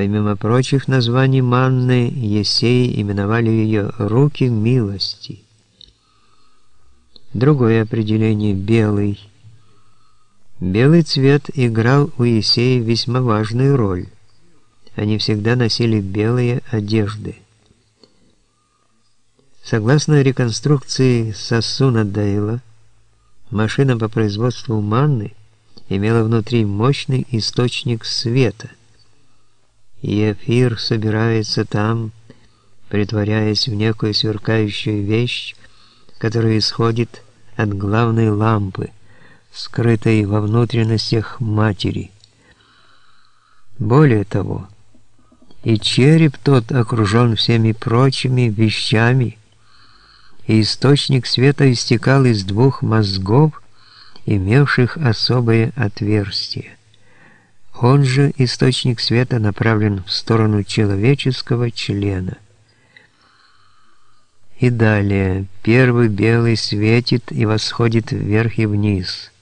Помимо прочих названий манны, Есей именовали ее «руки милости». Другое определение – белый. Белый цвет играл у Есея весьма важную роль. Они всегда носили белые одежды. Согласно реконструкции Сассуна Дейла, машина по производству манны имела внутри мощный источник света. И эфир собирается там, притворяясь в некую сверкающую вещь, которая исходит от главной лампы, скрытой во внутренностях матери. Более того, и череп тот окружен всеми прочими вещами, и источник света истекал из двух мозгов, имевших особое отверстие. Он же, источник света, направлен в сторону человеческого члена. И далее, первый белый светит и восходит вверх и вниз.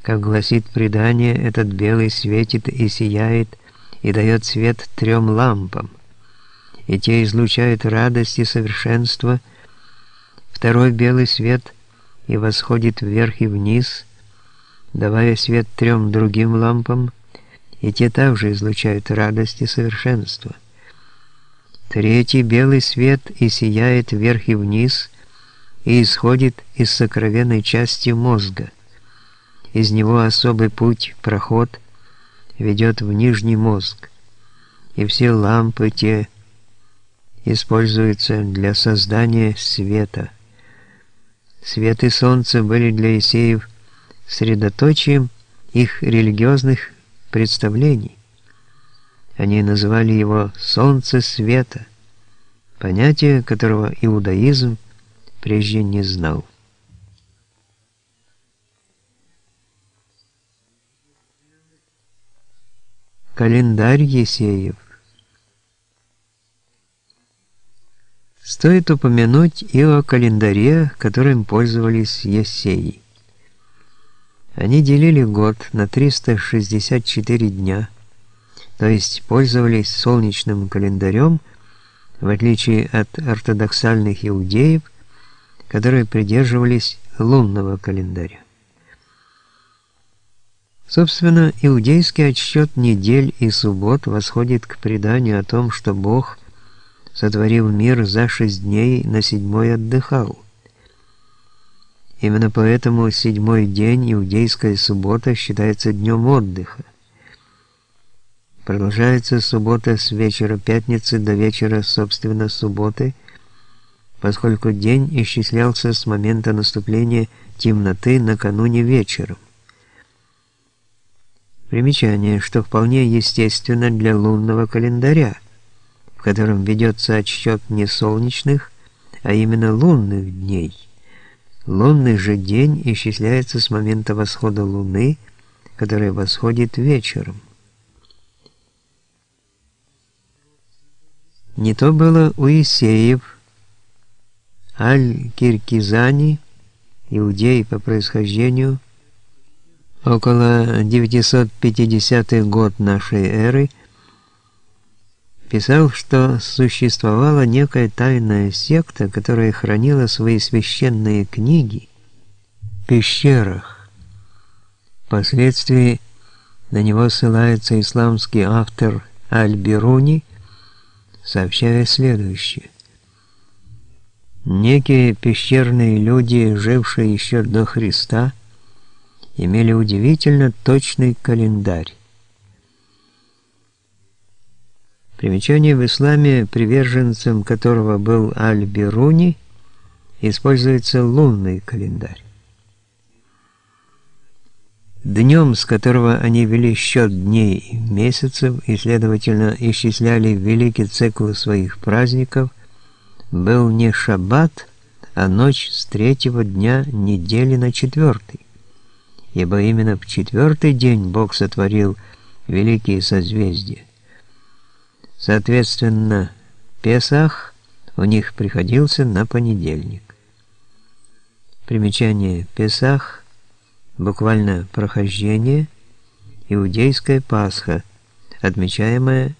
Как гласит предание, этот белый светит и сияет, и дает свет трем лампам, и те излучают радость и совершенство. Второй белый свет и восходит вверх и вниз, давая свет трем другим лампам, и те также излучают радость и совершенство. Третий белый свет и сияет вверх и вниз, и исходит из сокровенной части мозга. Из него особый путь, проход, ведет в нижний мозг, и все лампы те используются для создания света. Свет и солнце были для Исеев средоточием их религиозных представлений. Они называли его «солнце света», понятие которого иудаизм прежде не знал. Календарь Есеев Стоит упомянуть и о календаре, которым пользовались Есеи. Они делили год на 364 дня, то есть пользовались солнечным календарем, в отличие от ортодоксальных иудеев, которые придерживались лунного календаря. Собственно, иудейский отсчет недель и суббот восходит к преданию о том, что Бог – сотворил мир за шесть дней, на седьмой отдыхал. Именно поэтому седьмой день, иудейская суббота, считается днем отдыха. Продолжается суббота с вечера пятницы до вечера, собственно, субботы, поскольку день исчислялся с момента наступления темноты накануне вечером. Примечание, что вполне естественно для лунного календаря – котором ведется отсчет не солнечных, а именно лунных дней. Лунный же день исчисляется с момента восхода Луны, которая восходит вечером. Не то было у Исеев, Аль-Киркизани, иудей по происхождению, около 950 год нашей эры, писал, что существовала некая тайная секта, которая хранила свои священные книги в пещерах. Впоследствии на него ссылается исламский автор Аль-Бируни, сообщая следующее. Некие пещерные люди, жившие еще до Христа, имели удивительно точный календарь. Примечание в исламе, приверженцем которого был Аль-Бируни, используется лунный календарь. Днем, с которого они вели счет дней и месяцев и, следовательно, исчисляли великий цикл своих праздников, был не шаббат, а ночь с третьего дня недели на четвертый. Ибо именно в четвертый день Бог сотворил великие созвездия. Соответственно, Песах у них приходился на понедельник. Примечание Песах, буквально прохождение, иудейская Пасха, отмечаемая